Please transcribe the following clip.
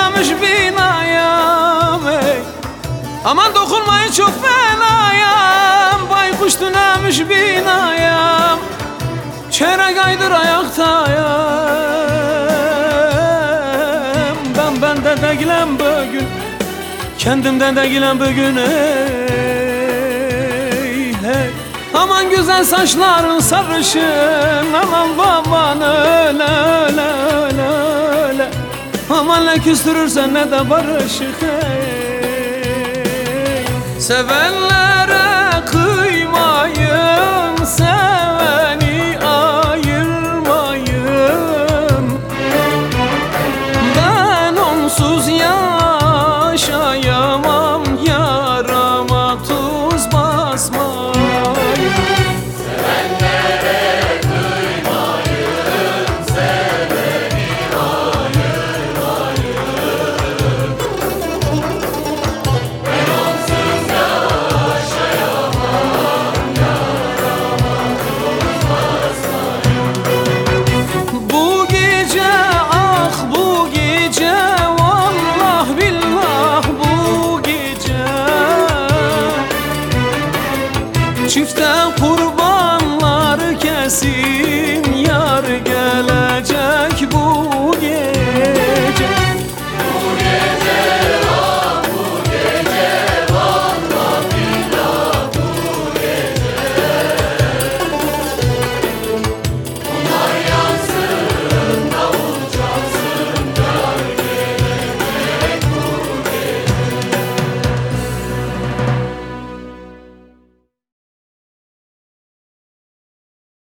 Tünemiş binayam ey. Aman dokunmayın çok fenayam Baykuş tünemiş binayam Çeyrek aydır ayaktayım Ben bende değilim bugün. Kendimden değilim bugün ey, hey. Aman güzel saçların sarışın Aman baban öyle öyle öyle Aman ne küstürürsen ne de barışık hey. Sevenlere kıymayın Seveni ayırmayın ben onsuz yaşayamam çiftten kurban